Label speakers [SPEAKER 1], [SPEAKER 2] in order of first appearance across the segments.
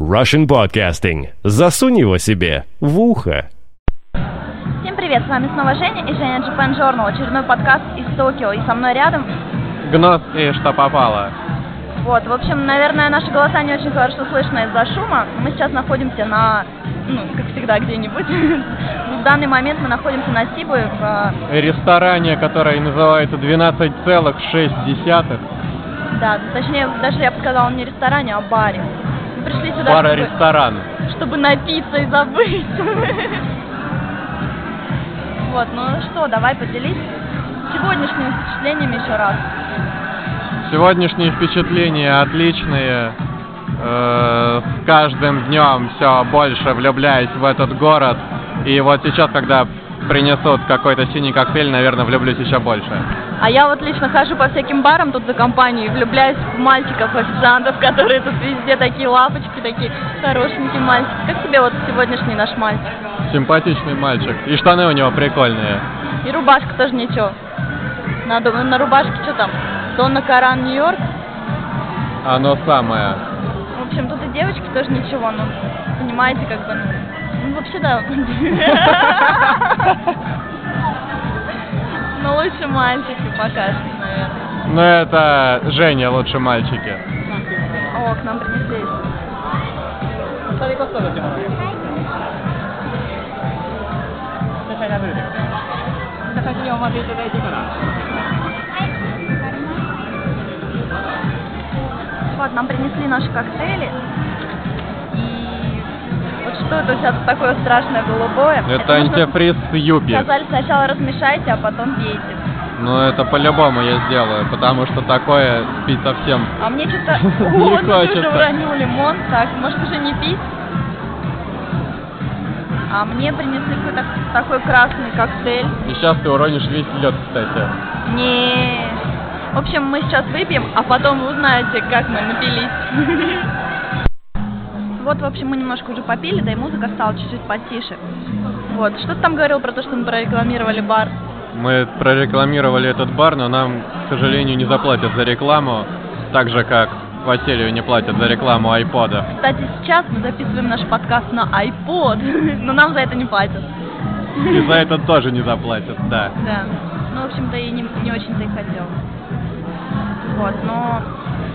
[SPEAKER 1] Russian Podcasting. Засунь его себе в ухо.
[SPEAKER 2] Всем привет, с вами снова Женя и Женя Japan Journal, очередной подкаст из Токио, и со мной рядом...
[SPEAKER 3] Гнос и что попало.
[SPEAKER 2] Вот, в общем, наверное, наши голоса не очень хорошо слышно из-за шума. Мы сейчас находимся на, ну, как всегда, где-нибудь. В данный момент мы находимся на Сибы в...
[SPEAKER 3] Ресторане, который называется 12,6.
[SPEAKER 2] Да, точнее, даже я бы сказала, не ресторане, а баре. Пришли сюда, чтобы,
[SPEAKER 3] Бар-ресторан.
[SPEAKER 2] чтобы напиться и забыть. Вот, ну что, давай поделись сегодняшними впечатлениями еще раз.
[SPEAKER 3] Сегодняшние впечатления отличные. Э, С каждым днем все больше влюбляюсь в этот город. И вот сейчас, когда принесут какой-то синий коктейль, наверное, влюблюсь еще больше.
[SPEAKER 2] А я вот лично хожу по всяким барам тут за компанию, влюбляюсь в мальчиков, официантов, которые тут везде такие лапочки, такие хорошенькие мальчики. Как тебе вот сегодняшний наш мальчик?
[SPEAKER 3] Симпатичный мальчик. И штаны у него прикольные.
[SPEAKER 2] И рубашка тоже ничего. На, ду- на рубашке что там? Донна Каран, Нью-Йорк.
[SPEAKER 3] Оно самое.
[SPEAKER 2] В общем, тут и девочки тоже ничего, ну, понимаете, как бы, ну, ну, вообще да. Ну, лучше мальчики пока что, наверное.
[SPEAKER 3] Но это Женя лучше мальчики.
[SPEAKER 2] О, к нам принесли. Вот, нам принесли наши коктейли. Что это тут такое страшное голубое?
[SPEAKER 3] Это
[SPEAKER 2] нужно-
[SPEAKER 3] антифриз Юпи.
[SPEAKER 2] Сказали, сначала размешайте, а потом пейте.
[SPEAKER 3] Ну это по-любому я сделаю, потому что такое пить совсем
[SPEAKER 2] А мне что-то... О, ты уже уронил лимон. Так, может уже не пить? А мне принесли какой-то такой красный коктейль.
[SPEAKER 3] И сейчас ты уронишь весь лед, кстати.
[SPEAKER 2] Не. В общем, мы сейчас выпьем, а потом вы узнаете, как мы напились. Вот, в общем, мы немножко уже попили, да и музыка стала чуть-чуть потише. Вот, что ты там говорил про то, что мы прорекламировали бар?
[SPEAKER 3] Мы прорекламировали этот бар, но нам, к сожалению, не заплатят за рекламу, так же как Василию не платят за рекламу айпода.
[SPEAKER 2] Кстати, сейчас мы записываем наш подкаст на iPod, но нам за это не платят.
[SPEAKER 3] И за это тоже не заплатят, да.
[SPEAKER 2] Да. Ну, в общем-то, и не, не очень-то и хотел. Вот, но,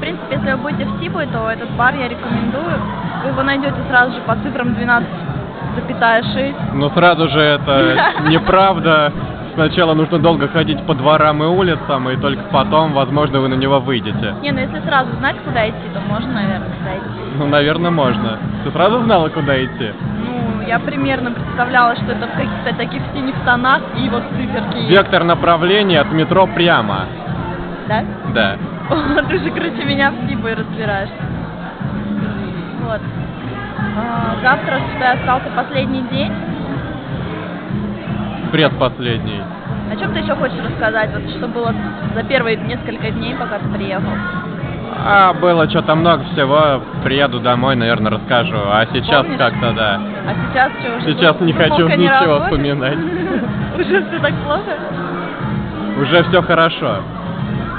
[SPEAKER 2] принципе, если вы будете в Сибуе, то этот бар я рекомендую. Вы его найдете сразу же по цифрам 12,6.
[SPEAKER 3] Но сразу же это неправда. Сначала нужно долго ходить по дворам и улицам, и только потом, возможно, вы на него выйдете.
[SPEAKER 2] Не, ну если сразу знать, куда идти, то можно, наверное, дойти.
[SPEAKER 3] Ну, наверное, можно. Ты сразу знала, куда идти?
[SPEAKER 2] Ну, я примерно представляла, что это в каких-то таких синих тонах и вот циферки.
[SPEAKER 3] Вектор направления от метро прямо.
[SPEAKER 2] Да?
[SPEAKER 3] Да.
[SPEAKER 2] Ты же круче меня в Сибуе разбираешься. Вот. А, завтра что остался последний день.
[SPEAKER 3] Предпоследний.
[SPEAKER 2] О чем ты еще хочешь рассказать? Вот что было за первые несколько дней, пока ты приехал?
[SPEAKER 3] А, было что-то много всего. Приеду домой, наверное, расскажу. А сейчас
[SPEAKER 2] Помнишь?
[SPEAKER 3] как-то, да.
[SPEAKER 2] А сейчас что уже?
[SPEAKER 3] Сейчас не хочу
[SPEAKER 2] не
[SPEAKER 3] ничего
[SPEAKER 2] работает?
[SPEAKER 3] вспоминать.
[SPEAKER 2] Уже все так плохо?
[SPEAKER 3] Уже все хорошо.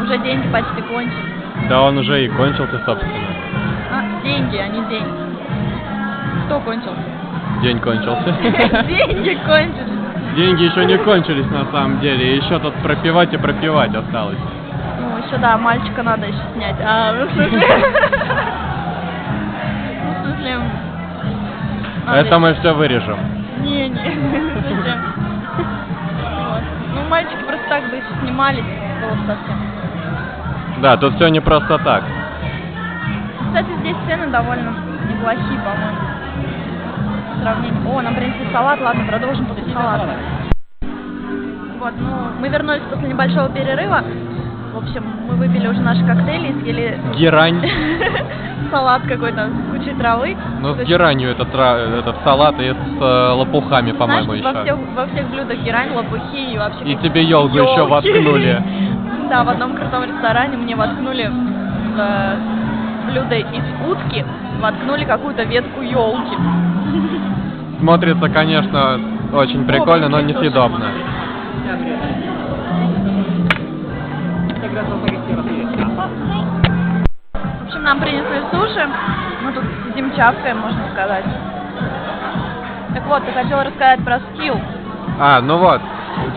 [SPEAKER 2] Уже деньги почти кончились.
[SPEAKER 3] Да он уже и кончился, собственно.
[SPEAKER 2] А, деньги, а не день. Кто кончился?
[SPEAKER 3] День кончился.
[SPEAKER 2] Деньги кончились.
[SPEAKER 3] Деньги еще не кончились на самом деле. Еще тут пропивать и пропивать осталось.
[SPEAKER 2] Ну, еще да, мальчика надо еще снять. А, ну, в смысле... Ну, в смысле...
[SPEAKER 3] Это мы все вырежем.
[SPEAKER 2] Не, не. Ну, мальчики просто так бы еще снимались, было бы совсем.
[SPEAKER 3] Да, тут все не просто так.
[SPEAKER 2] Кстати, здесь цены довольно неплохие, по-моему. В сравнении... О, нам принесли салат, ладно, продолжим после салата. Вот, ну, мы вернулись после небольшого перерыва. В общем, мы выпили уже наши коктейли и съели
[SPEAKER 3] Герань.
[SPEAKER 2] салат какой-то с кучей травы.
[SPEAKER 3] Ну, с геранью этот, этот салат и с э, лопухами, по-моему,
[SPEAKER 2] знаешь, во
[SPEAKER 3] еще.
[SPEAKER 2] всех, во всех блюдах герань, лопухи и вообще...
[SPEAKER 3] И тебе елку еще воткнули.
[SPEAKER 2] Да, в одном крутом ресторане мне воткнули э, блюдо из утки, воткнули какую-то ветку елки.
[SPEAKER 3] Смотрится, конечно, очень прикольно, но несъедобно.
[SPEAKER 2] В общем, нам принесли суши. Мы тут Сидим чавкаем, можно сказать. Так вот, ты хотел рассказать про скилл.
[SPEAKER 3] А, ну вот,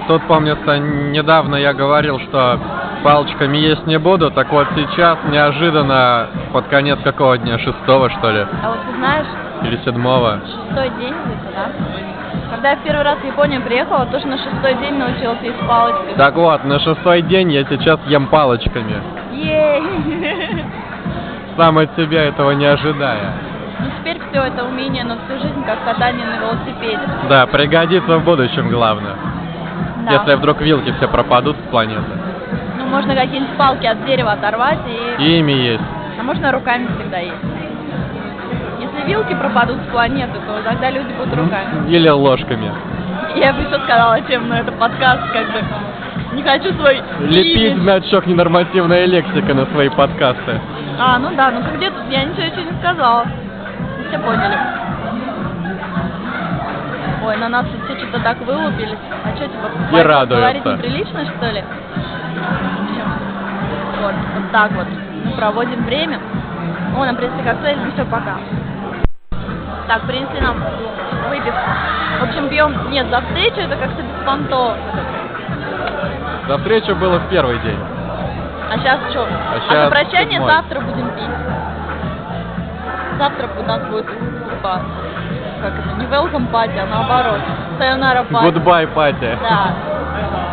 [SPEAKER 3] тут, помнится, недавно я говорил, что палочками есть не буду, так вот сейчас неожиданно под конец какого дня, шестого что ли,
[SPEAKER 2] А вот ты знаешь,
[SPEAKER 3] или седьмого,
[SPEAKER 2] шестой день где-то, да? Когда я в первый раз в Японию приехала, тоже на шестой день научилась есть палочками.
[SPEAKER 3] Так вот, на шестой день я сейчас ем палочками,
[SPEAKER 2] Ей!
[SPEAKER 3] сам от себя этого не ожидая.
[SPEAKER 2] Ну теперь все это умение на всю жизнь, как катание на велосипеде.
[SPEAKER 3] Да, пригодится в будущем, главное.
[SPEAKER 2] Да.
[SPEAKER 3] Если вдруг вилки все пропадут с планеты.
[SPEAKER 2] Ну можно какие-нибудь палки от дерева оторвать и...
[SPEAKER 3] И ими есть.
[SPEAKER 2] А можно руками всегда есть. Если вилки пропадут с планеты, то тогда люди будут руками.
[SPEAKER 3] Или ложками.
[SPEAKER 2] Я бы еще сказала, чем на это подкаст, как бы. Не хочу свой
[SPEAKER 3] Лепить значок ненормативная лексика на свои подкасты.
[SPEAKER 2] А, ну да, ну ты где тут? Я ничего еще не сказала. Все поняли. На нас все что-то так вылупились. А что, типа,
[SPEAKER 3] радуются.
[SPEAKER 2] говорить неприлично, что ли? Вот, вот так вот. Мы проводим время. О, нам принесли коктейль, ну все, пока. Так, принесли нам выпивку. В общем, пьем, нет, за встречу это как-то беспонтово.
[SPEAKER 3] За встречу было в первый день.
[SPEAKER 2] А сейчас что? А,
[SPEAKER 3] щас
[SPEAKER 2] за прощание
[SPEAKER 3] седьмой.
[SPEAKER 2] завтра будем пить. Завтра у нас будет типа, как это, не welcome party, а наоборот. Sayonara party.
[SPEAKER 3] Goodbye, пати.
[SPEAKER 2] Да.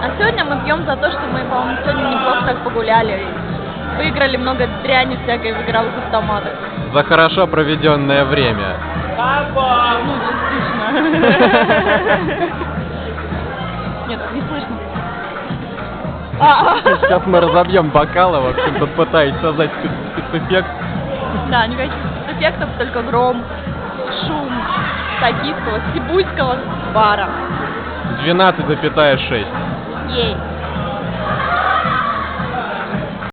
[SPEAKER 2] А сегодня мы пьем за то, что мы, по-моему, сегодня неплохо так погуляли. Выиграли много дряни всякой в игровых автоматах.
[SPEAKER 3] За хорошо проведенное время.
[SPEAKER 2] Ну, частично. Нет, не слышно. А,
[SPEAKER 3] Сейчас мы разобьем бокалы, в общем, тут пытаюсь создать спец- спецэффект.
[SPEAKER 2] Да, никаких эффектов, только гром, шум токийского, сибуйского бара.
[SPEAKER 3] 12,6.
[SPEAKER 2] Ей.